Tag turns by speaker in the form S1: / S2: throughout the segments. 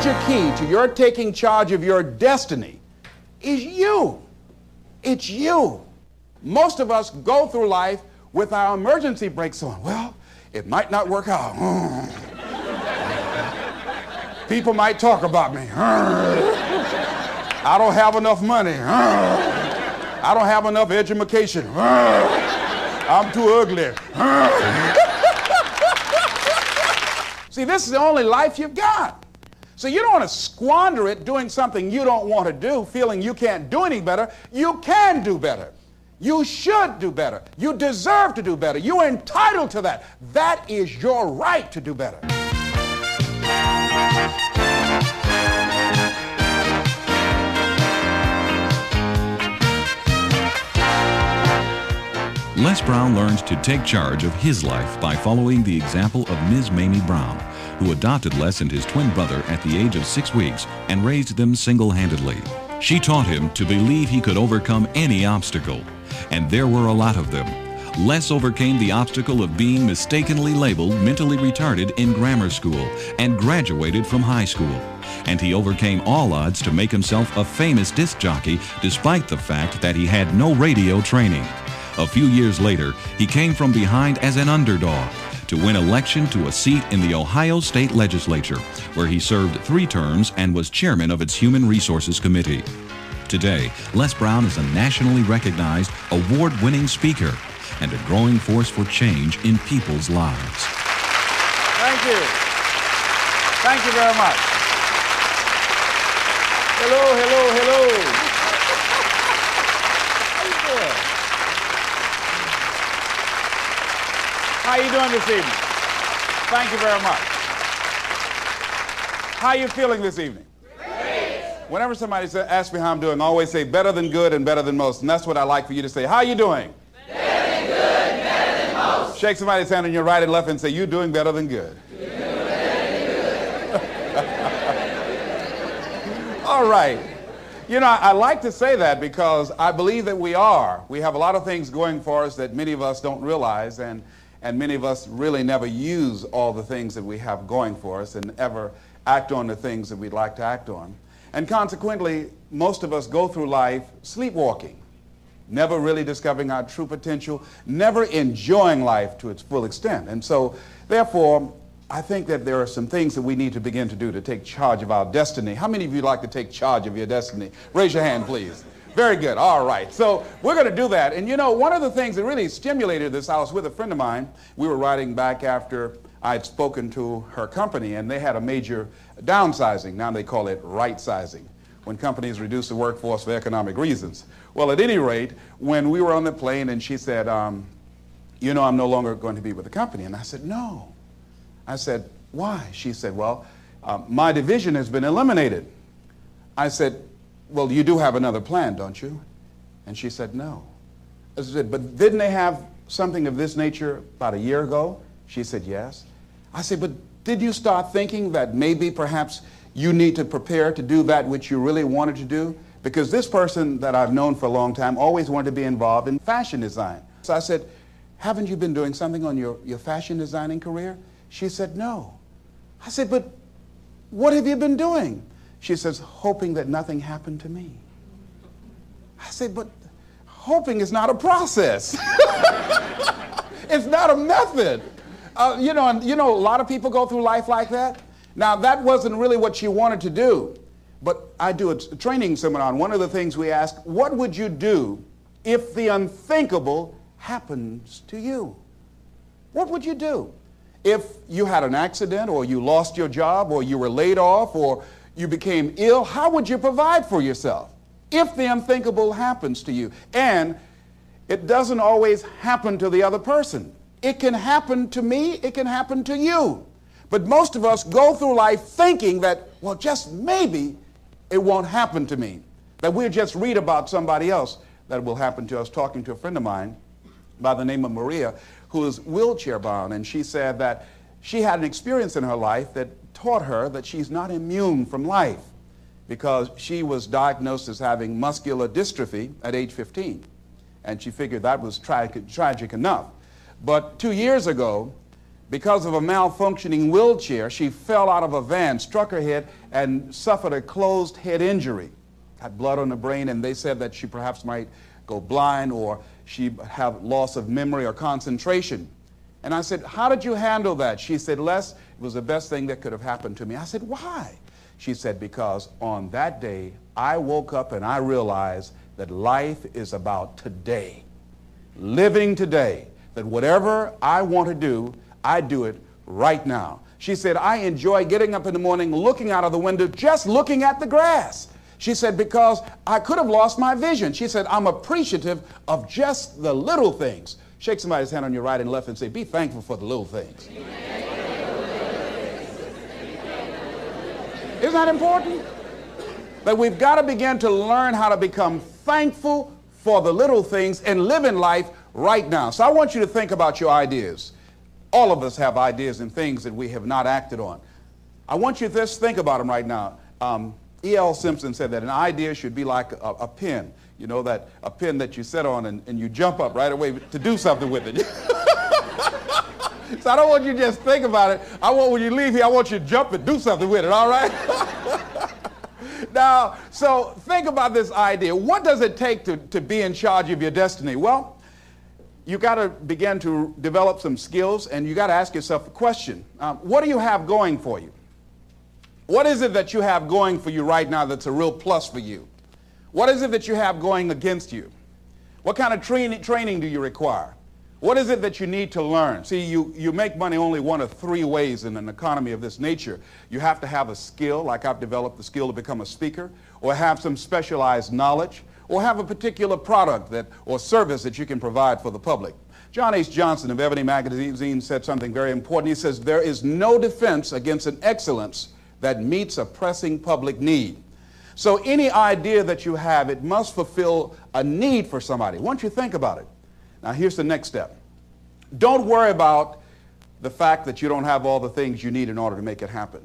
S1: major key to your taking charge of your destiny is you. It's you. Most of us go through life with our emergency brakes on. Well, it might not work out. People might talk about me. I don't have enough money. I don't have enough education. I'm too ugly. See, this is the only life you've got. So you don't want to squander it doing something you don't want to do, feeling you can't do any better. You can do better. You should do better. You deserve to do better. You're entitled to that. That is your right to do better.
S2: Les Brown learned to take charge of his life by following the example of Ms. Mamie Brown, who adopted Les and his twin brother at the age of six weeks and raised them single handedly. She taught him to believe he could overcome any obstacle, and there were a lot of them. Les overcame the obstacle of being mistakenly labeled mentally retarded in grammar school and graduated from high school. And he overcame all odds to make himself a famous disc jockey despite the fact that he had no radio training. A few years later, he came from behind as an underdog to win election to a seat in the Ohio State Legislature, where he served three terms and was chairman of its Human Resources Committee. Today, Les Brown is a nationally recognized, award winning speaker and a growing force for change in people's lives.
S1: Thank you. Thank you very much. Hello, hello. How are you doing this evening? Thank you very much. How are you feeling this evening? Great. Whenever somebody asks me how I'm doing, I always say better than good and better than most. And that's what I like for you to say. How are you doing?
S3: Better than good, better than most.
S1: Shake somebody's hand on your right and left and say, You're doing better than good.
S3: Better
S1: than good. All right. You know, I like to say that because I believe that we are. We have a lot of things going for us that many of us don't realize. And and many of us really never use all the things that we have going for us and ever act on the things that we'd like to act on. And consequently, most of us go through life sleepwalking, never really discovering our true potential, never enjoying life to its full extent. And so, therefore, I think that there are some things that we need to begin to do to take charge of our destiny. How many of you like to take charge of your destiny? Raise your hand, please. Very good. All right. So we're going to do that. And you know, one of the things that really stimulated this, I was with a friend of mine. We were riding back after I'd spoken to her company, and they had a major downsizing. Now they call it right sizing, when companies reduce the workforce for economic reasons. Well, at any rate, when we were on the plane and she said, um, You know, I'm no longer going to be with the company. And I said, No. I said, Why? She said, Well, uh, my division has been eliminated. I said, well, you do have another plan, don't you? And she said, no. I said, but didn't they have something of this nature about a year ago? She said, yes. I said, but did you start thinking that maybe perhaps you need to prepare to do that which you really wanted to do? Because this person that I've known for a long time always wanted to be involved in fashion design. So I said, haven't you been doing something on your, your fashion designing career? She said, no. I said, but what have you been doing? She says, hoping that nothing happened to me. I say, but hoping is not a process. it's not a method. Uh, you know, and you know, a lot of people go through life like that. Now, that wasn't really what she wanted to do, but I do a training seminar, one of the things we ask, what would you do if the unthinkable happens to you? What would you do? If you had an accident, or you lost your job, or you were laid off, or you became ill, how would you provide for yourself if the unthinkable happens to you? And it doesn't always happen to the other person. It can happen to me, it can happen to you. But most of us go through life thinking that, well, just maybe it won't happen to me. That we'll just read about somebody else that will happen to us. Talking to a friend of mine by the name of Maria, who is wheelchair bound, and she said that she had an experience in her life that taught her that she's not immune from life because she was diagnosed as having muscular dystrophy at age 15. And she figured that was tra- tragic enough. But two years ago, because of a malfunctioning wheelchair, she fell out of a van, struck her head, and suffered a closed head injury. Had blood on the brain, and they said that she perhaps might go blind or she have loss of memory or concentration. And I said, How did you handle that? She said, Les, it was the best thing that could have happened to me. I said, Why? She said, Because on that day, I woke up and I realized that life is about today, living today, that whatever I want to do, I do it right now. She said, I enjoy getting up in the morning, looking out of the window, just looking at the grass. She said, because I could have lost my vision. She said, I'm appreciative of just the little things. Shake somebody's hand on your right and left and say, be thankful for the little things. Isn't that important? That we've got to begin to learn how to become thankful for the little things and live in life right now. So I want you to think about your ideas. All of us have ideas and things that we have not acted on. I want you to just think about them right now. Um, E.L. Simpson said that an idea should be like a, a, pen. You know, that a pen that you sit on and, and you jump up right away to do something with it. so I don't want you to just think about it. I want when you leave here, I want you to jump and do something with it, all right? now, so think about this idea. What does it take to, to be in charge of your destiny? Well, you got to begin to develop some skills and you got to ask yourself a question. Um, what do you have going for you? What is it that you have going for you right now that's a real plus for you? What is it that you have going against you? What kind of training, do you require? What is it that you need to learn? See, you, you make money only one of three ways in an economy of this nature. You have to have a skill, like I've developed the skill to become a speaker, or have some specialized knowledge, or have a particular product that, or service that you can provide for the public. John H. Johnson of Ebony Magazine said something very important. He says, There is no defense against an excellence that meets a pressing public need. So any idea that you have, it must fulfill a need for somebody. Once you think about it. Now here's the next step. Don't worry about the fact that you don't have all the things you need in order to make it happen.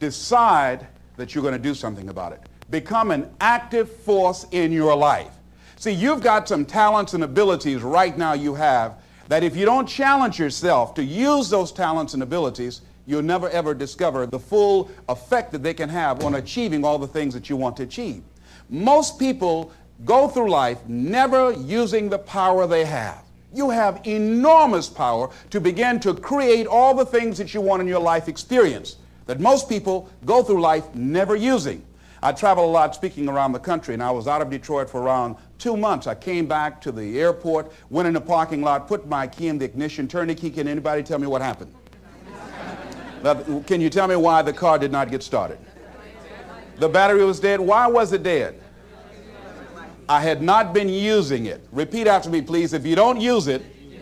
S1: Decide that you're going to do something about it. Become an active force in your life. See, you've got some talents and abilities right now you have that if you don't challenge yourself to use those talents and abilities, you'll never ever discover the full effect that they can have on achieving all the things that you want to achieve. Most people go through life never using the power they have. You have enormous power to begin to create all the things that you want in your life experience that most people go through life never using. I travel a lot speaking around the country, and I was out of Detroit for around two months. I came back to the airport, went in the parking lot, put my key in the ignition, turned the key. Can anybody tell me what happened? Can you tell me why the car did not get started? The battery was dead. Why was it dead? I had not been using it. Repeat after me, please. If you don't use it, you,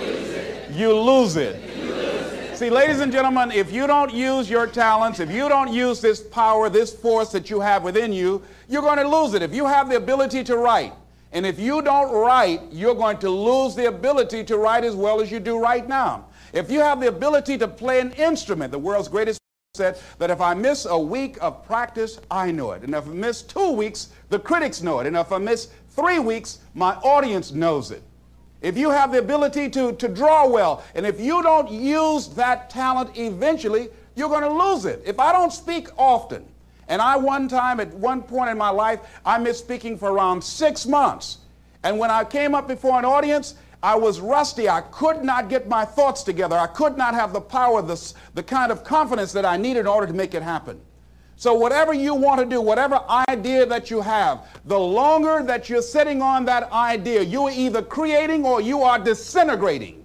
S1: use it. you lose it. See, ladies and gentlemen, if you don't use your talents, if you don't use this power, this force that you have within you, you're going to lose it. If you have the ability to write, and if you don't write, you're going to lose the ability to write as well as you do right now. If you have the ability to play an instrument, the world's greatest said that if I miss a week of practice, I know it. And if I miss two weeks, the critics know it. And if I miss three weeks, my audience knows it. If you have the ability to, to draw well, and if you don't use that talent eventually, you're going to lose it. If I don't speak often, and I one time at one point in my life, I missed speaking for around six months. And when I came up before an audience, I was rusty. I could not get my thoughts together. I could not have the power, the, the kind of confidence that I needed in order to make it happen. So, whatever you want to do, whatever idea that you have, the longer that you're sitting on that idea, you are either creating or you are disintegrating.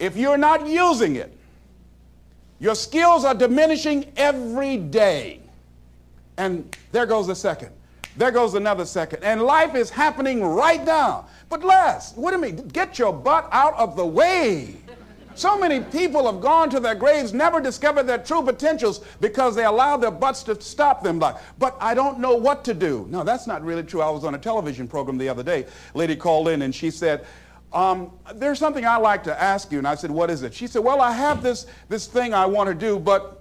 S1: If you're not using it, your skills are diminishing every day. And there goes a second. There goes another second. And life is happening right now. But Les, what do you mean? Get your butt out of the way. So many people have gone to their graves, never discovered their true potentials because they allowed their butts to stop them. But I don't know what to do. No, that's not really true. I was on a television program the other day. A lady called in and she said, um, there's something I like to ask you. And I said, what is it? She said, well, I have this, this thing I want to do, but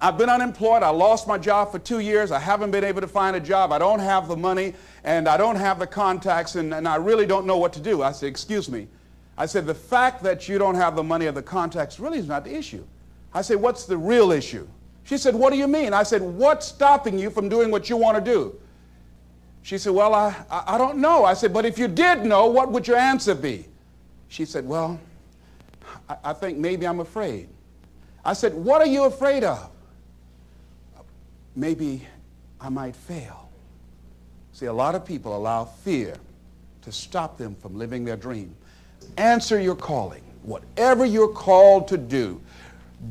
S1: I've been unemployed. I lost my job for two years. I haven't been able to find a job. I don't have the money and I don't have the contacts and, and I really don't know what to do. I said, Excuse me. I said, the fact that you don't have the money or the contacts really is not the issue. I said, what's the real issue? She said, what do you mean? I said, what's stopping you from doing what you want to do? She said, well, I, I, I don't know. I said, but if you did know, what would your answer be? She said, well, I, I think maybe I'm afraid. I said, what are you afraid of? Maybe I might fail. See, a lot of people allow fear to stop them from living their dream. Answer your calling. Whatever you're called to do,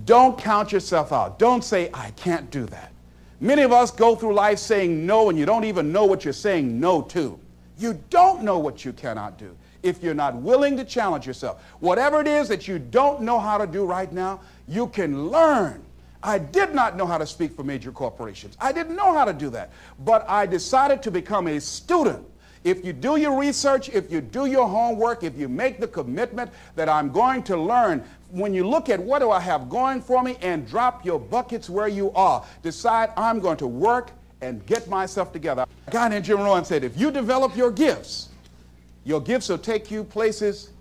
S1: don't count yourself out. Don't say, I can't do that. Many of us go through life saying no, and you don't even know what you're saying no to. You don't know what you cannot do if you're not willing to challenge yourself. Whatever it is that you don't know how to do right now, you can learn. I did not know how to speak for major corporations. I didn't know how to do that. But I decided to become a student if you do your research, if you do your homework, if you make the commitment that I'm going to learn, when you look at what do I have going for me and drop your buckets where you are, decide I'm going to work and get myself together. A guy named Jim Rohn said, if you develop your gifts, your gifts will take you places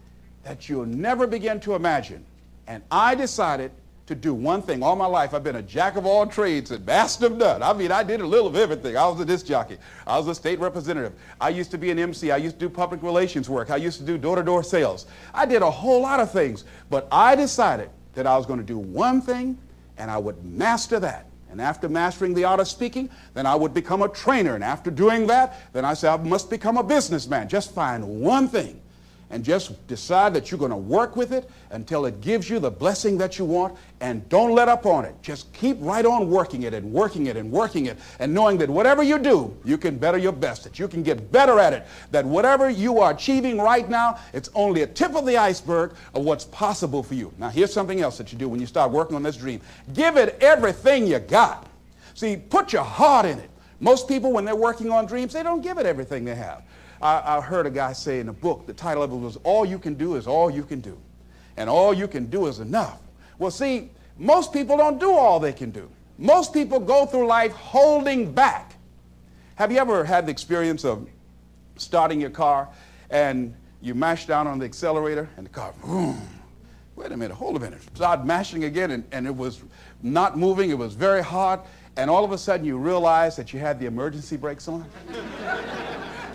S1: that you'll never begin to imagine. And I decided to do one thing. All my life, I've been a jack of all trades and master of none. I mean, I did a little of everything. I was a disc jockey. I was a state representative. I used to be an MC. I used to do public relations work. I used to do door-to-door sales. I did a whole lot of things. But I decided that I was going to do one thing, and I would master that. And after mastering the art of speaking, then I would become a trainer. And after doing that, then I said, I must become a businessman. Just find one thing and just decide that you're going to work with it until it gives you the blessing that you want and don't let up on it. Just keep right on working it and working it and working it and knowing that whatever you do, you can better your best, that you can get better at it, that whatever you are achieving right now, it's only a tip of the iceberg of what's possible for you. Now, here's something else that you do when you start working on this dream. Give it everything you got. See, put your heart in it. Most people, when they're working on dreams, they don't give it everything they have. I, I heard a guy say in a book, the title of it was All You Can Do is All You Can Do. And all you can do is enough. Well, see, most people don't do all they can do. Most people go through life holding back. Have you ever had the experience of starting your car and you mash down on the accelerator and the car, boom, wait a minute, hold a minute. Start mashing again and, and it was not moving, it was very hard, and all of a sudden you realize that you had the emergency brakes on?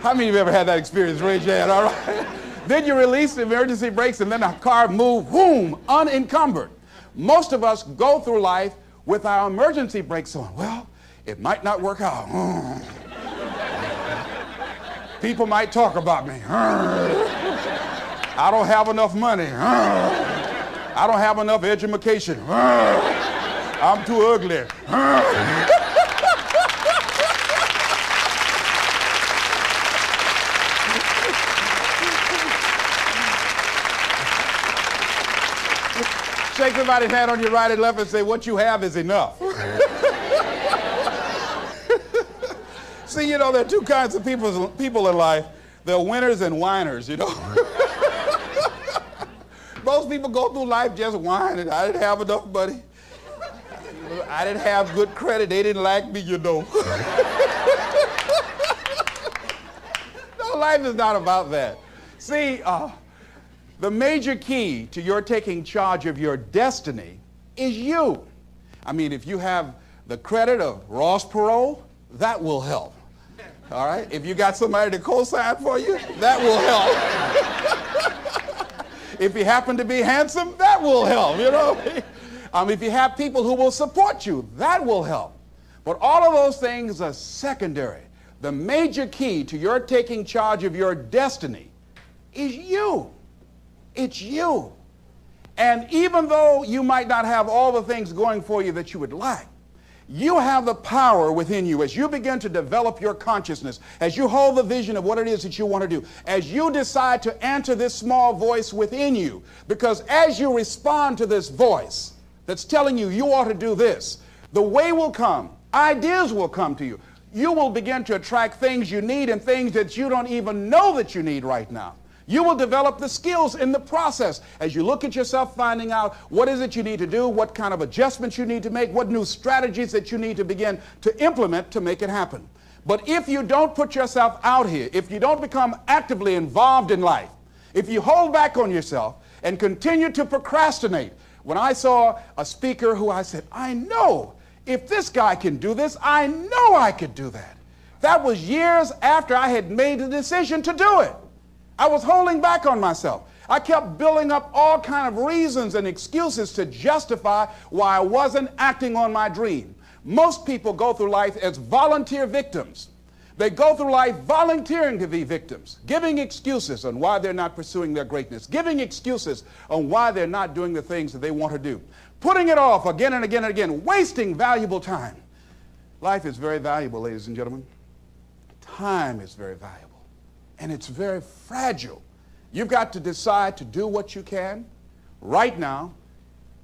S1: How many of you ever had that experience? Raise your hand, all right? then you release the emergency brakes and then the car moves, boom, unencumbered. Most of us go through life with our emergency brakes on. Well, it might not work out. People might talk about me. I don't have enough money. I don't have enough education. I'm too ugly. Shake somebody's hand on your right and left and say, What you have is enough. See, you know, there are two kinds of people, people in life. There are winners and whiners, you know. Most people go through life just whining. I didn't have enough money. I didn't have good credit. They didn't like me, you know. no, life is not about that. See, uh, the major key to your taking charge of your destiny is you. I mean, if you have the credit of Ross Perot, that will help. All right? If you got somebody to co-sign for you, that will help. if you happen to be handsome, that will help, you know? Um, if you have people who will support you, that will help. But all of those things are secondary. The major key to your taking charge of your destiny is you. It's you. And even though you might not have all the things going for you that you would like, you have the power within you as you begin to develop your consciousness, as you hold the vision of what it is that you want to do, as you decide to answer this small voice within you. Because as you respond to this voice that's telling you you ought to do this, the way will come, ideas will come to you. You will begin to attract things you need and things that you don't even know that you need right now. You will develop the skills in the process as you look at yourself, finding out what is it you need to do, what kind of adjustments you need to make, what new strategies that you need to begin to implement to make it happen. But if you don't put yourself out here, if you don't become actively involved in life, If you hold back on yourself and continue to procrastinate, when I saw a speaker who I said, I know if this guy can do this, I know I could do that. That was years after I had made the decision to do it. I was holding back on myself. I kept building up all kind of reasons and excuses to justify why I wasn't acting on my dream. Most people go through life as volunteer victims. They go through life volunteering to be victims, giving excuses on why they're not pursuing their greatness, giving excuses on why they're not doing the things that they want to do, putting it off again and again and again, wasting valuable time. Life is very valuable, ladies and gentlemen. Time is very valuable, and it's very fragile. You've got to decide to do what you can right now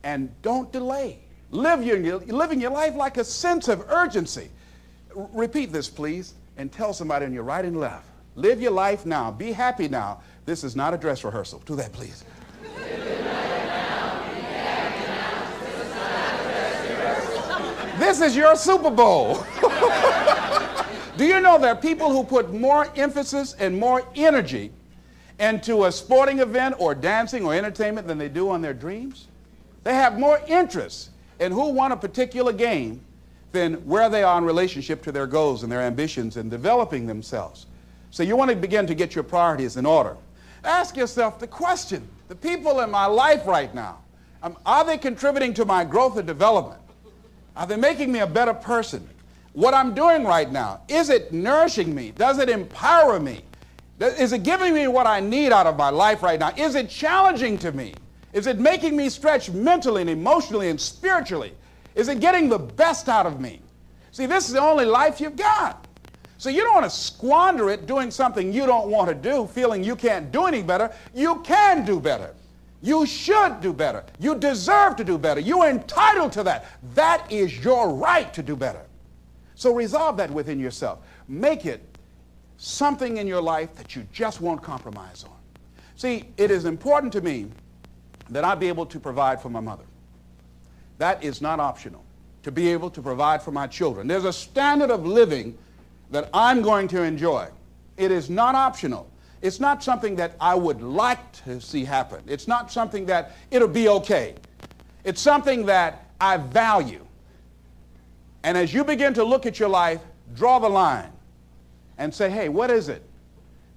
S1: and don't delay. Live your, living your life like a sense of urgency. R- repeat this, please and tell somebody on your right and left, live your life now. Be happy now. This is not a dress rehearsal. Do that, please. This is your Super Bowl. Do you know there are people who put more emphasis and more energy into a sporting event or dancing or entertainment than they do on their dreams? They have more interest in who won a particular game than where they are in relationship to their goals and their ambitions and developing themselves. So you want to begin to get your priorities in order. Ask yourself the question, the people in my life right now, um, are they contributing to my growth and development? Are they making me a better person? What I'm doing right now, is it nourishing me? Does it empower me? Is it giving me what I need out of my life right now? Is it challenging to me? Is it making me stretch mentally and emotionally and spiritually? Is it getting the best out of me? See, this is the only life you've got. So you don't want to squander it doing something you don't want to do, feeling you can't do any better. You can do better. You should do better. You deserve to do better. You're entitled to that. That is your right to do better. So resolve that within yourself. Make it something in your life that you just won't compromise on. See, it is important to me that I be able to provide for my mother. That is not optional, to be able to provide for my children. There's a standard of living that I'm going to enjoy. It is not optional. It's not something that I would like to see happen. It's not something that it'll be okay. It's something that I value. And as you begin to look at your life, draw the line and say, hey, what is it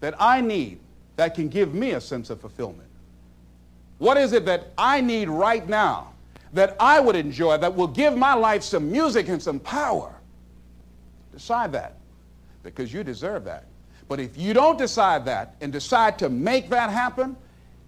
S1: that I need that can give me a sense of fulfillment? What is it that I need right now that I would enjoy that will give my life some music and some power. Decide that because you deserve that. But if you don't decide that and decide to make that happen,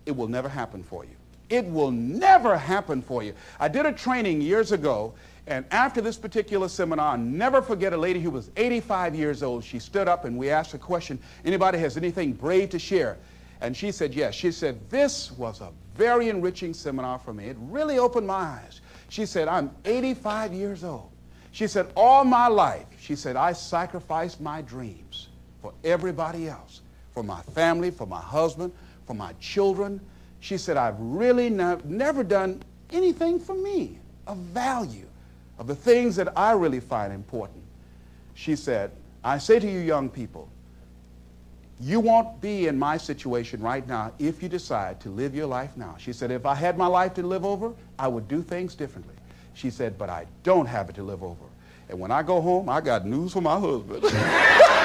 S1: it will never happen for you. It will never happen for you. I did a training years ago, and after this particular seminar, I'll never forget a lady who was 85 years old. She stood up and we asked a question, anybody has anything brave to share? And she said, yes. She said, this was a very enriching seminar for me. It really opened my eyes. She said, I'm 85 years old. She said, all my life, she said, I sacrificed my dreams for everybody else, for my family, for my husband, for my children. She said, I've really ne never done anything for me of value, of the things that I really find important. She said, I say to you young people, you won't be in my situation right now if you decide to live your life now. She said, if I had my life to live over, I would do things differently. She said, but I don't have it to live over. And when I go home, I got news for my husband.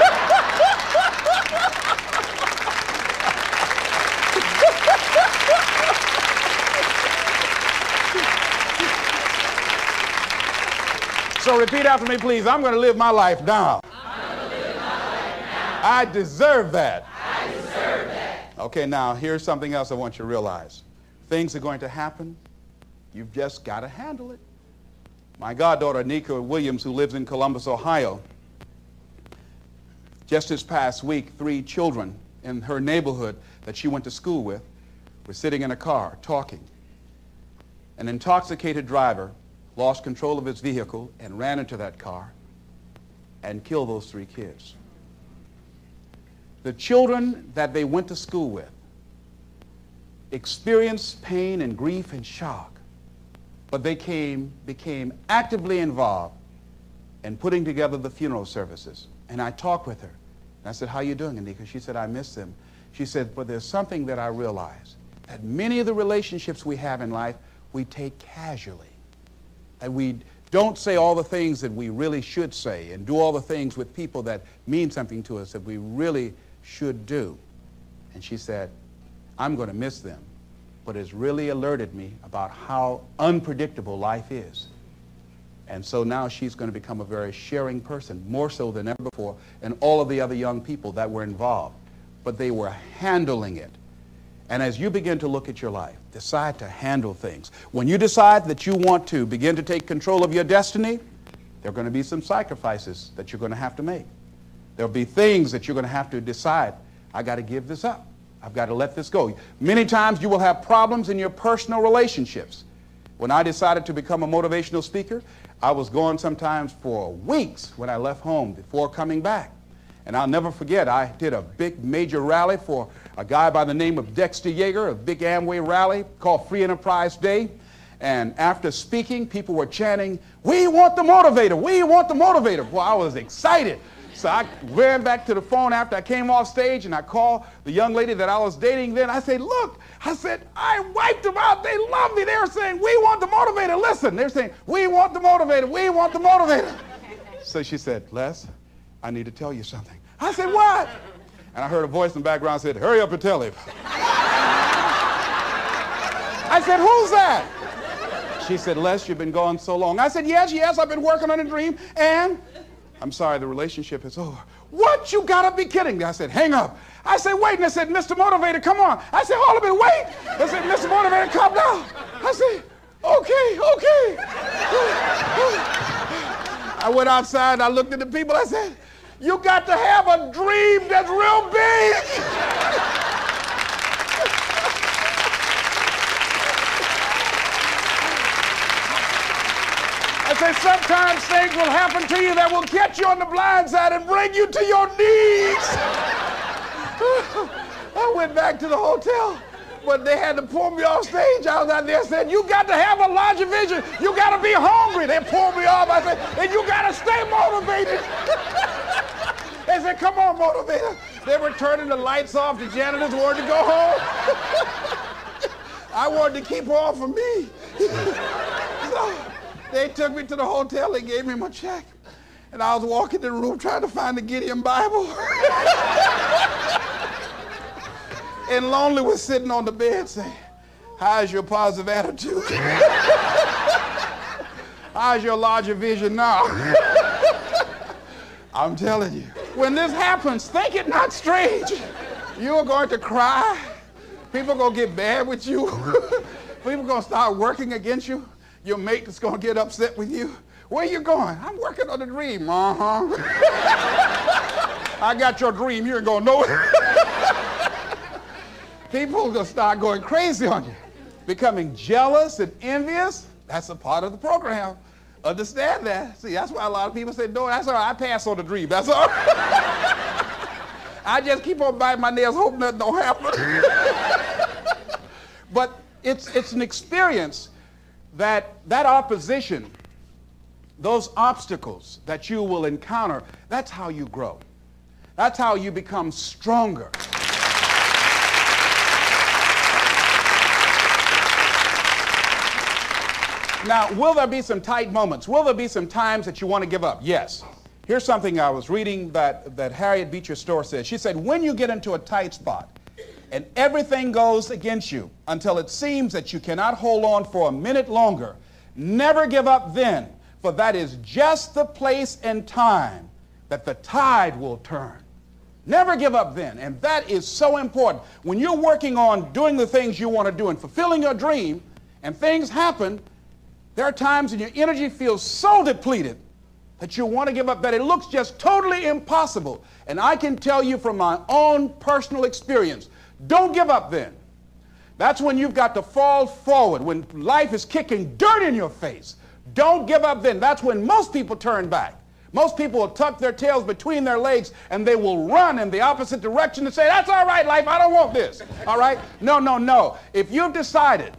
S1: so repeat after me, please. I'm going to live my life now. I deserve that.
S3: I deserve that.
S1: Okay, now here's something else I want you to realize. Things are going to happen. You've just got to handle it. My goddaughter, Nika Williams, who lives in Columbus, Ohio, just this past week, three children in her neighborhood that she went to school with were sitting in a car talking. An intoxicated driver lost control of his vehicle and ran into that car and killed those three kids the children that they went to school with experienced pain and grief and shock, but they came, became actively involved in putting together the funeral services. And I talked with her. And I said, how you doing, Anika? She said, I miss them. She said, but there's something that I realize, that many of the relationships we have in life, we take casually. And we don't say all the things that we really should say and do all the things with people that mean something to us that we really should do. And she said, I'm going to miss them, but it's really alerted me about how unpredictable life is. And so now she's going to become a very sharing person, more so than ever before, and all of the other young people that were involved. But they were handling it. And as you begin to look at your life, decide to handle things. When you decide that you want to begin to take control of your destiny, there are going to be some sacrifices that you're going to have to make. There'll be things that you're going to have to decide, I got to give this up. I've got to let this go. Many times you will have problems in your personal relationships. When I decided to become a motivational speaker, I was gone sometimes for weeks when I left home before coming back. And I'll never forget, I did a big major rally for a guy by the name of Dexter Yager, a big Amway rally called Free Enterprise Day. And after speaking, people were chanting, We want the motivator, we want the motivator. Well, I was excited. So I ran back to the phone after I came off stage and I called the young lady that I was dating then. I said, look, I said, I wiped them out. They love me. They were saying, we want the motivator. Listen, they're saying, we want the motivator. We want the motivator. So she said, Les, I need to tell you something. I said, what? And I heard a voice in the background said, hurry up and tell him. I said, who's that? She said, Les, you've been gone so long. I said, yes, yes, I've been working on a dream and I'm sorry, the relationship is over. What? You gotta be kidding me. I said, hang up. I said, wait. And I said, Mr. Motivator, come on. I said, hold a minute, wait. I said, Mr. Motivator, come down. I said, okay, okay. I went outside, I looked at the people, I said, you got to have a dream that's real big. I say sometimes things will happen to you that will catch you on the blind side and bring you to your knees. I went back to the hotel, but they had to pull me off stage. I was out there saying, you got to have a larger vision. You got to be hungry. They pulled me off. I said, and you got to stay motivated. they said, come on, motivator. They were turning the lights off. The janitors wanted to go home. I wanted to keep on for me. so, they took me to the hotel. They gave me my check. And I was walking in the room trying to find the Gideon Bible. and Lonely was sitting on the bed saying, How's your positive attitude? How's your larger vision now? I'm telling you, when this happens, think it not strange. You are going to cry. People are going to get mad with you. People are going to start working against you. Your mate is going to get upset with you. Where you going? I'm working on a dream. Uh-huh. I got your dream. You ain't going to know it. People are going to start going crazy on you. Becoming jealous and envious. That's a part of the program. Understand that. See, that's why a lot of people say, no, that's all right. I pass on the dream. That's all. I just keep on biting my nails, hope nothing don't happen. but it's, it's an experience that that opposition, those obstacles that you will encounter, that's how you grow. That's how you become stronger. Now, will there be some tight moments? Will there be some times that you want to give up? Yes. Here's something I was reading that, that Harriet Beecher Stowe said. She said, when you get into a tight spot, and everything goes against you until it seems that you cannot hold on for a minute longer. Never give up then, for that is just the place and time that the tide will turn. Never give up then. And that is so important. When you're working on doing the things you want to do and fulfilling your dream, and things happen, there are times when your energy feels so depleted that you want to give up that it looks just totally impossible. And I can tell you from my own personal experience don't give up then. That's when you've got to fall forward, when life is kicking dirt in your face. Don't give up then. That's when most people turn back. Most people will tuck their tails between their legs and they will run in the opposite direction and say, That's all right, life, I don't want this. All right? No, no, no. If you've decided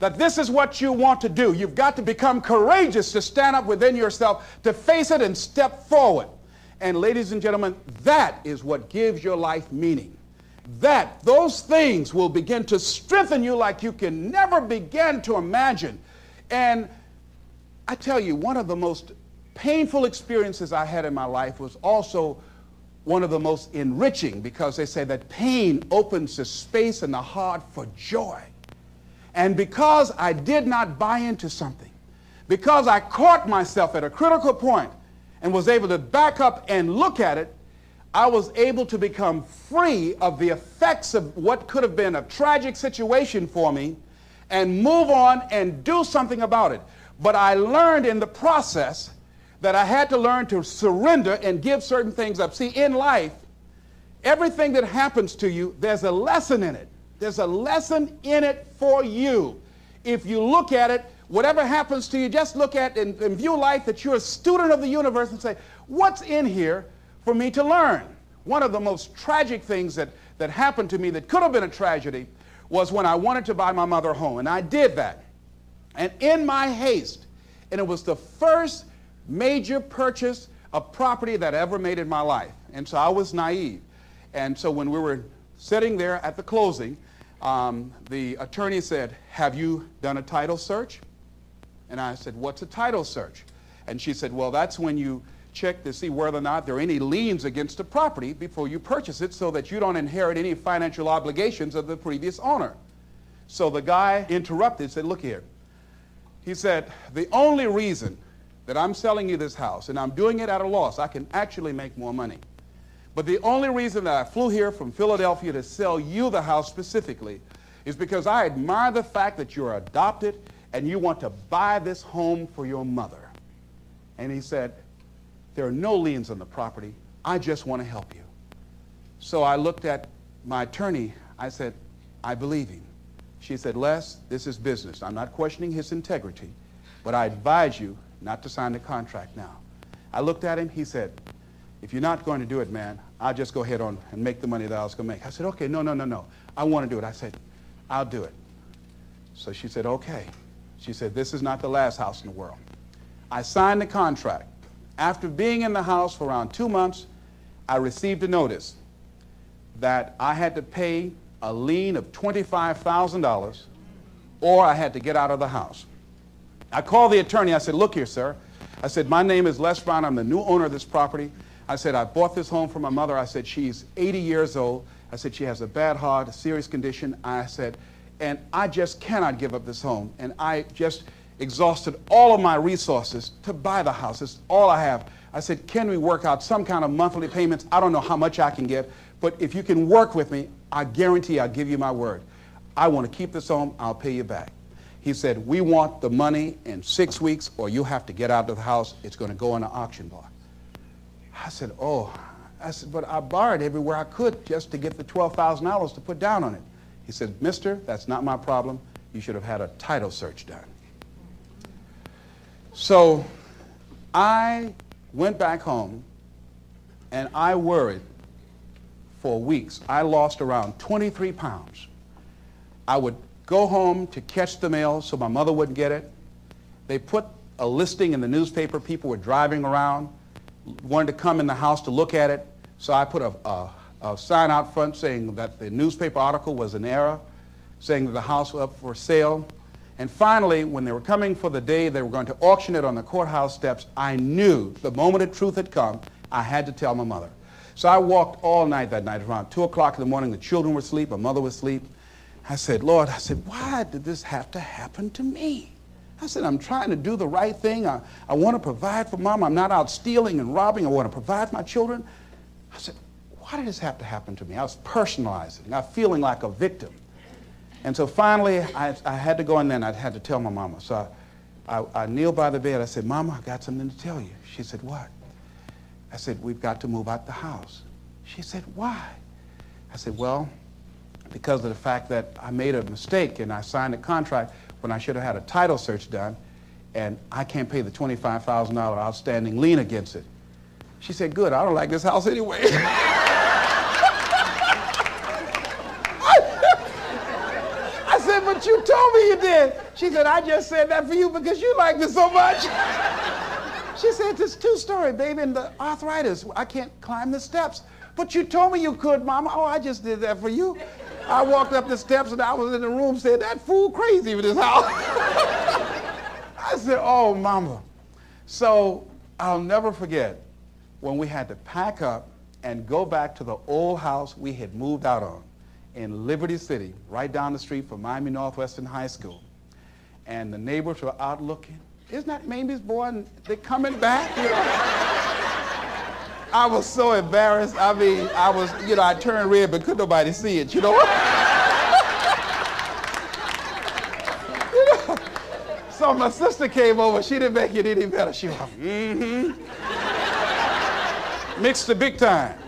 S1: that this is what you want to do, you've got to become courageous to stand up within yourself, to face it and step forward. And ladies and gentlemen, that is what gives your life meaning. that those things will begin to strengthen you like you can never begin to imagine. And I tell you, one of the most painful experiences I had in my life was also one of the most enriching because they say that pain opens the space in the heart for joy. And because I did not buy into something, because I caught myself at a critical point and was able to back up and look at it, I was able to become free of the effects of what could have been a tragic situation for me and move on and do something about it. But I learned in the process that I had to learn to surrender and give certain things up. See, in life, everything that happens to you, there's a lesson in it. There's a lesson in it for you. If you look at it, whatever happens to you, just look at and, and view life that you're a student of the universe and say, what's in here for me to learn? One of the most tragic things that, that happened to me that could have been a tragedy was when I wanted to buy my mother a home. And I did that. And in my haste, and it was the first major purchase of property that I ever made in my life. And so I was naive. And so when we were sitting there at the closing, um, the attorney said, Have you done a title search? And I said, What's a title search? And she said, Well, that's when you check to see whether or not there are any liens against the property before you purchase it so that you don't inherit any financial obligations of the previous owner. So the guy interrupted, said, Look here. He said, The only reason that I'm selling you this house and I'm doing it at a loss, I can actually make more money. But the only reason that I flew here from Philadelphia to sell you the house specifically is because I admire the fact that you're adopted and you want to buy this home for your mother. And he said, There are no liens on the property. I just want to help you. So I looked at my attorney. I said, I believe him. She said, Les, this is business. I'm not questioning his integrity, but I advise you not to sign the contract now. I looked at him. He said, if you're not going to do it, man, I'll just go ahead on and make the money that I was going to make. I said, okay, no, no, no, no. I want to do it. I said, I'll do it. So she said, okay. She said, this is not the last house in the world. I signed the contract. After being in the house for around two months, I received a notice that I had to pay a lien of $25,000 or I had to get out of the house. I called the attorney. I said, look here, sir. I said, my name is Les Brown. I'm the new owner of this property. I said, I bought this home for my mother. I said, she's 80 years old. I said, she has a bad heart, a serious condition. I said, and I just cannot give up this home. And I just exhausted all of my resources to buy the house. It's all I have. I said, can we work out some kind of monthly payments? I don't know how much I can give, but if you can work with me, I guarantee I'll give you my word. I want to keep this home. I'll pay you back. He said, we want the money in six weeks or you have to get out of the house. It's going to go in the auction block. I said, oh. I said, but I borrowed everywhere I could just to get the $12,000 to put down on it. He said, mister, that's not my problem. You should have had a title search done. So I went back home and I worried for weeks. I lost around 23 pounds. I would go home to catch the mail so my mother wouldn't get it. They put a listing in the newspaper. People were driving around, wanted to come in the house to look at it. So I put a, a, a sign out front saying that the newspaper article was an error, saying that the house was up for sale. And finally, when they were coming for the day they were going to auction it on the courthouse steps, I knew the moment the truth had come, I had to tell my mother. So I walked all night that night. Around 2 o'clock in the morning, the children were asleep, my mother was asleep. I said, Lord, I said, why did this have to happen to me? I said, I'm trying to do the right thing. I, I want to provide for mom. I'm not out stealing and robbing. I want to provide for my children. I said, why did this have to happen to me? I was personalizing. I was feeling like a victim. And so finally, I, I had to go in there and I had to tell my mama. So I, I, I kneeled by the bed. I said, Mama, I got something to tell you. She said, what? I said, we've got to move out the house. She said, why? I said, well, because of the fact that I made a mistake and I signed a contract when I should have had a title search done, and I can't pay the $25,000 outstanding lien against it. She said, good, I don't like this house anyway. I said, but you told me you did. She said, I just said that for you because you like me so much. She said, this two-story, baby, and the arthritis, I can't climb the steps. But you told me you could, Mama. Oh, I just did that for you. I walked up the steps and I was in the room said, that fool crazy with his house. I said, oh, Mama. So I'll never forget when we had to pack up and go back to the old house we had moved out on in Liberty City, right down the street from Miami Northwestern High School. And the neighbors were out looking. Isn't that Mamie's boy? They're coming back. You know? I was so embarrassed. I mean, I was, you know, I turned red, but could nobody see it, you know? you know? So my sister came over. She didn't make it any better. She was mm-hmm. Mixed the big time.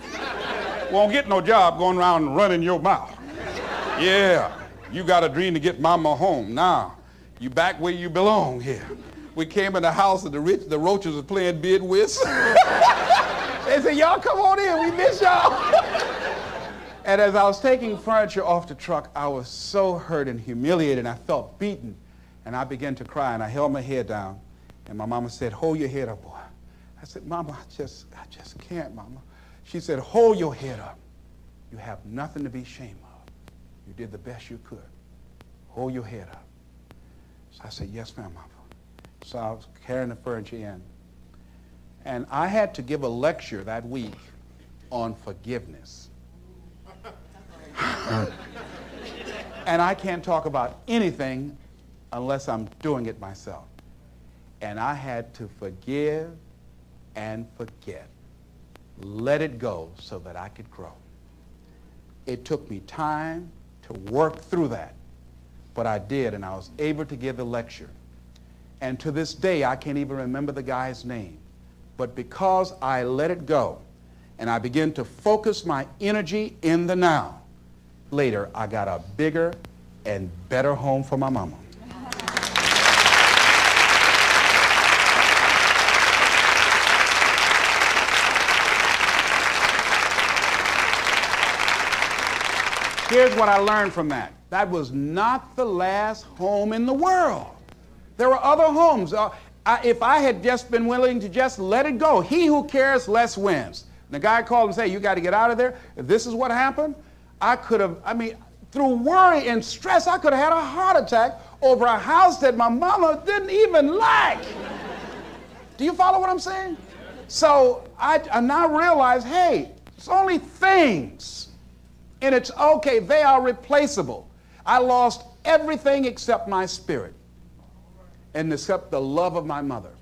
S1: Won't get no job going around and running your mouth. Yeah, you got a dream to get mama home. Now, you back where you belong here. We came in the house and the, rich, the roaches were playing bid whist. they said, y'all come on in, we miss y'all. and as I was taking furniture off the truck, I was so hurt and humiliated. I felt beaten. And I began to cry and I held my head down. And my mama said, hold your head up, boy. I said, Mama, I just, I just can't, Mama. She said, hold your head up. You have nothing to be ashamed of. You did the best you could. Hold your head up. So I said, yes, ma'am, Mama. So I was carrying the furniture in. And I had to give a lecture that week on forgiveness. and I can't talk about anything unless I'm doing it myself. And I had to forgive and forget. Let it go so that I could grow. It took me time to work through that, but I did, and I was able to give the lecture. And to this day, I can't even remember the guy's name. But because I let it go and I begin to focus my energy in the now, later I got a bigger and better home for my mama. Here's what I learned from that. That was not the last home in the world. There were other homes. Uh, I, if I had just been willing to just let it go, he who cares less wins. And the guy called and said, you got to get out of there. If this is what happened, I could have, I mean, through worry and stress, I could have had a heart attack over a house that my mama didn't even like. Do you follow what I'm saying? So I, I now realize, hey, it's only things and it's okay, they are replaceable. I lost everything except my spirit and accept the love of my mother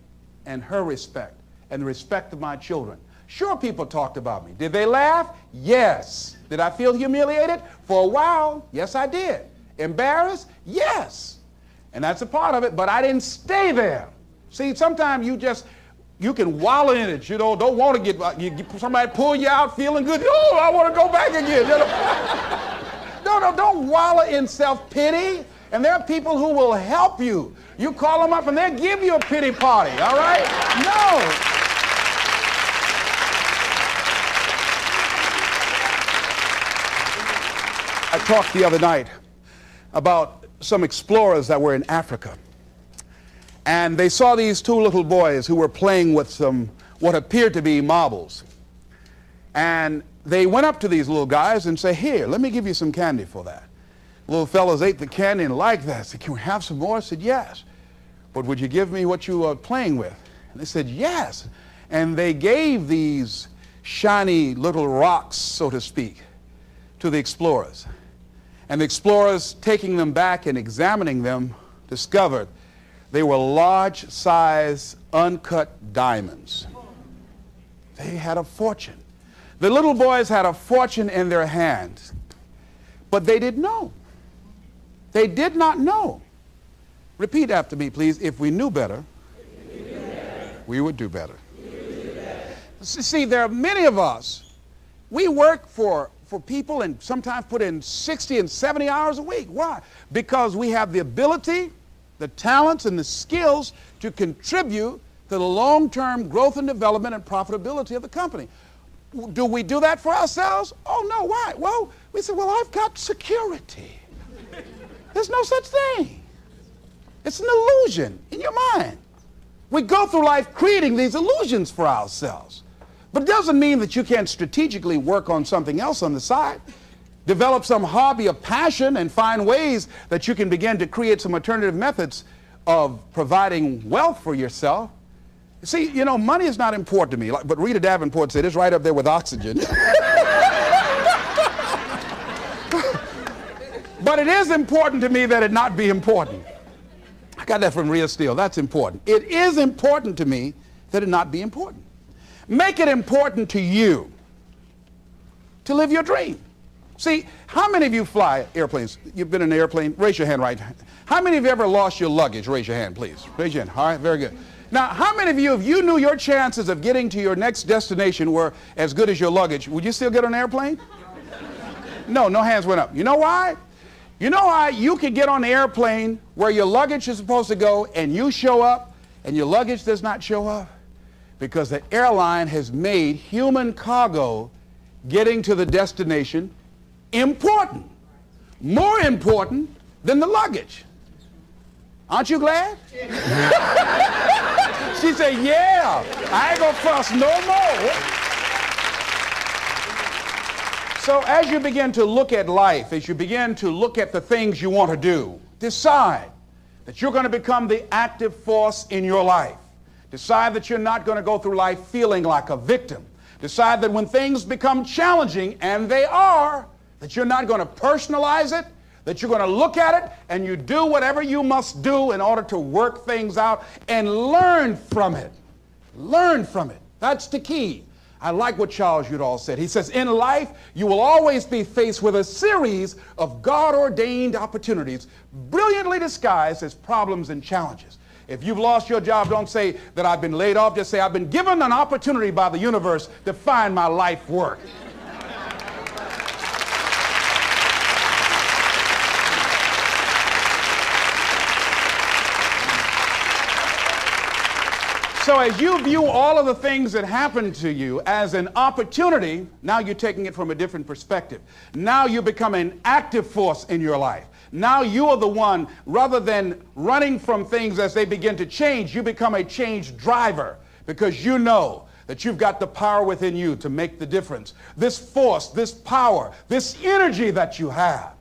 S1: and her respect and the respect of my children. Sure, people talked about me. Did they laugh? Yes. Did I feel humiliated? For a while, yes, I did. Embarrassed? Yes. And that's a part of it, but I didn't stay there. See, sometimes you just, you can wallow in it, you know, don't want to get, you, somebody pull you out feeling good, oh, I want to go back again. You know? no, no, don't wallow in self-pity. And there are people who will help you. You call them up and they'll give you a pity party, all right? No. I talked the other night about some explorers that were in Africa. And they saw these two little boys who were playing with some what appeared to be marbles. And they went up to these little guys and said, Here, let me give you some candy for that. Little fellows ate the candy and liked that. Said, Can we have some more? I said, Yes. But would you give me what you were playing with? And they said, Yes. And they gave these shiny little rocks, so to speak, to the explorers. And the explorers, taking them back and examining them, discovered they were large size uncut diamonds. They had a fortune. The little boys had a fortune in their hands, but they didn't know. They did not know. Repeat after me, please. If we knew better, we would do better. See, there are many of us, we work for, for people and sometimes put in 60 and 70 hours a week. Why? Because we have the ability the talents and the skills to contribute to the long-term growth and development and profitability of the company. Do we do that for ourselves? Oh, no. Why? Well, we say, well, I've got security. There's no such thing. It's an illusion in your mind. We go through life creating these illusions for ourselves. But it doesn't mean that you can't strategically work on something else on the side. Develop some hobby of passion and find ways that you can begin to create some alternative methods of providing wealth for yourself. See, you know, money is not important to me, but Rita Davenport said it's right up there with oxygen. but it is important to me that it not be important. I got that from Rhea Steele. That's important. It is important to me that it not be important. Make it important to you to live your dream. See, how many of you fly airplanes? You've been in an airplane? Raise your hand right. How many of you ever lost your luggage? Raise your hand, please. Raise your hand. All right, very good. Now, how many of you, if you knew your chances of getting to your next destination were as good as your luggage, would you still get on an airplane? No, no hands went up. You know why? You know why you could get on the airplane where your luggage is supposed to go and you show up and your luggage does not show up? Because the airline has made human cargo getting to the destination important. More important than the luggage. Aren't you glad? she said, yeah, I ain't gonna fuss no more. So as you begin to look at life, as you begin to look at the things you want to do, decide that you're going to become the active force in your life. Decide that you're not going to go through life feeling like a victim. Decide that when things become challenging, and they are, that you're not going to personalize it, that you're going to look at it and you do whatever you must do in order to work things out and learn from it. Learn from it. That's the key. I like what Charles Udall said. He says, In life, you will always be faced with a series of God ordained opportunities, brilliantly disguised as problems and challenges. If you've lost your job, don't say that I've been laid off. Just say, I've been given an opportunity by the universe to find my life work. So as you view all of the things that happen to you as an opportunity, now you're taking it from a different perspective. Now you become an active force in your life. Now you are the one, rather than running from things as they begin to change, you become a change driver because you know that you've got the power within you to make the difference. This force, this power, this energy that you have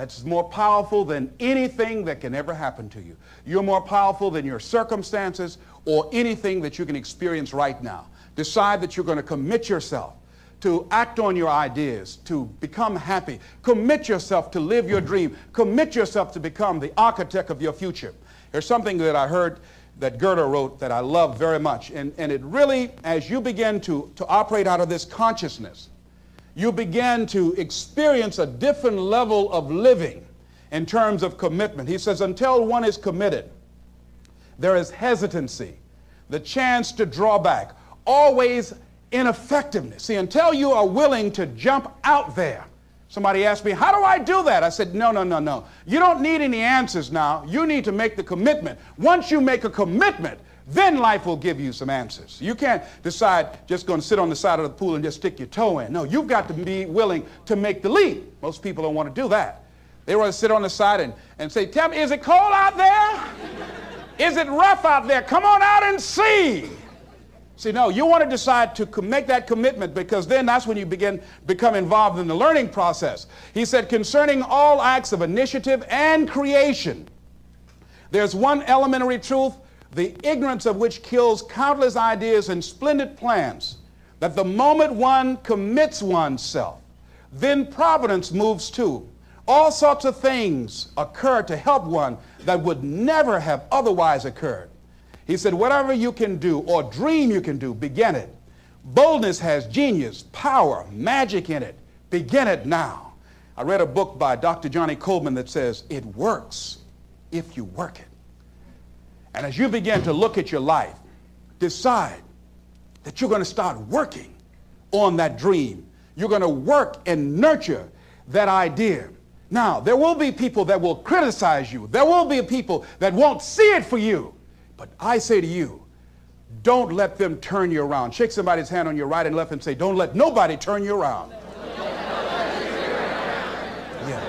S1: that's more powerful than anything that can ever happen to you. You're more powerful than your circumstances or anything that you can experience right now. Decide that you're going to commit yourself to act on your ideas, to become happy. Commit yourself to live your dream. Commit yourself to become the architect of your future. There's something that I heard that Goethe wrote that I love very much. And, and it really, as you begin to, to operate out of this consciousness, you begin to experience a different level of living in terms of commitment. He says, until one is committed, there is hesitancy, the chance to draw back, always ineffectiveness. See, until you are willing to jump out there, somebody asked me, How do I do that? I said, No, no, no, no. You don't need any answers now. You need to make the commitment. Once you make a commitment, then life will give you some answers. You can't decide just going to sit on the side of the pool and just stick your toe in. No, you've got to be willing to make the leap. Most people don't want to do that. They want to sit on the side and, and say, Tell me, is it cold out there? Is it rough out there? Come on out and see. See, no, you want to decide to make that commitment because then that's when you begin become involved in the learning process. He said, concerning all acts of initiative and creation, there's one elementary truth, the ignorance of which kills countless ideas and splendid plans, that the moment one commits oneself, then providence moves too. All sorts of things occur to help one that would never have otherwise occurred. He said, whatever you can do or dream you can do, begin it. Boldness has genius, power, magic in it. Begin it now. I read a book by Dr. Johnnie Colemon that says, it works if you work it. And as you begin to look at your life, decide that you're going to start working on that dream. You're going to work and nurture that idea. Now, there will be people that will criticize you. There will be people that won't see it for you. But I say to you, don't let them turn you around. Shake somebody's hand on your right and left and say, don't let nobody turn you around. Yeah.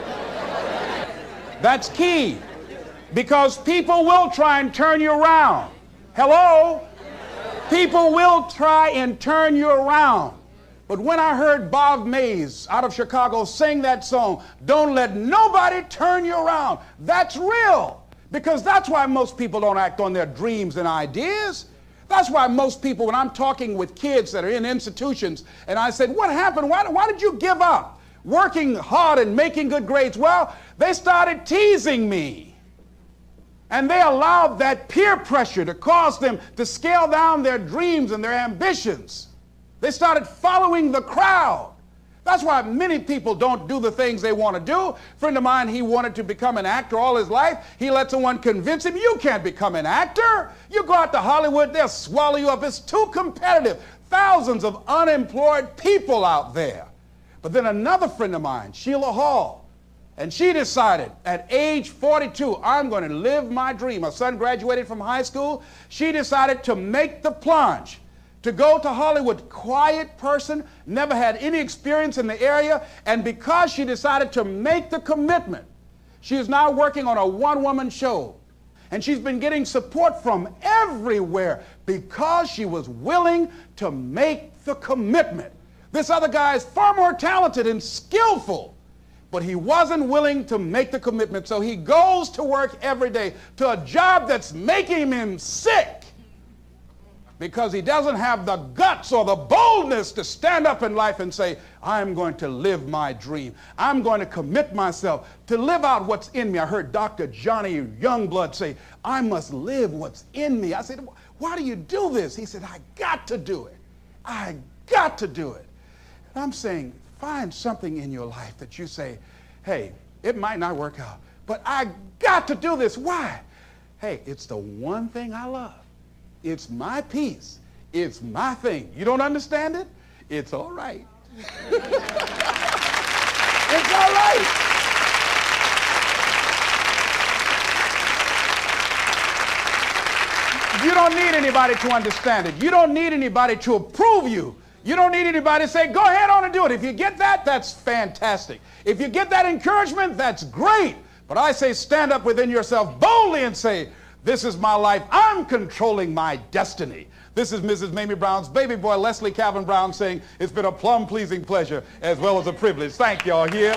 S1: That's key. Because people will try and turn you around. Hello? People will try and turn you around. But when I heard Bob Mays out of Chicago sing that song, Don't Let Nobody Turn You Around, that's real. Because that's why most people don't act on their dreams and ideas. That's why most people, when I'm talking with kids that are in institutions, and I said, What happened? Why, why did you give up? Working hard and making good grades. Well, they started teasing me. And they allowed that peer pressure to cause them to scale down their dreams and their ambitions. They started following the crowd. That's why many people don't do the things they want to do. A friend of mine, he wanted to become an actor all his life. He let someone convince him, you can't become an actor. You go out to Hollywood, they'll swallow you up. It's too competitive. Thousands of unemployed people out there. But then another friend of mine, Sheila Hall, and she decided at age 42, I'm going to live my dream. Her son graduated from high school. She decided to make the plunge to go to Hollywood, quiet person, never had any experience in the area, and because she decided to make the commitment, she is now working on a one woman show. And she's been getting support from everywhere because she was willing to make the commitment. This other guy is far more talented and skillful, but he wasn't willing to make the commitment. So he goes to work every day to a job that's making him sick because he doesn't have the guts or the boldness to stand up in life and say, I'm going to live my dream. I'm going to commit myself to live out what's in me. I heard Dr. Johnny Youngblood say, I must live what's in me. I said, Why do you do this? He said, I got to do it. I got to do it. And I'm saying, find something in your life that you say, hey, it might not work out, but I got to do this. Why? Hey, it's the one thing I love. It's my piece. It's my thing. You don't understand it? It's all right. it's all right. You don't need anybody to understand it. You don't need anybody to approve you. You don't need anybody to say, go ahead on and do it. If you get that, that's fantastic. If you get that encouragement, that's great. But I say, stand up within yourself boldly and say, this is my life. I'm controlling my destiny. This is Mrs. Mamie Brown's baby boy, Leslie Calvin Brown, saying it's been a plum pleasing pleasure as well as a privilege. Thank y'all here.